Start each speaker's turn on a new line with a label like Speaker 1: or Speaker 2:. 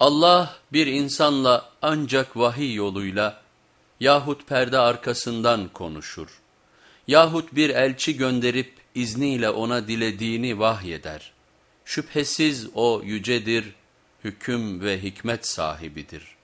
Speaker 1: Allah bir insanla ancak vahiy yoluyla yahut perde arkasından konuşur. Yahut bir elçi gönderip izniyle ona dilediğini vahyeder. Şüphesiz o yücedir, hüküm ve hikmet sahibidir.''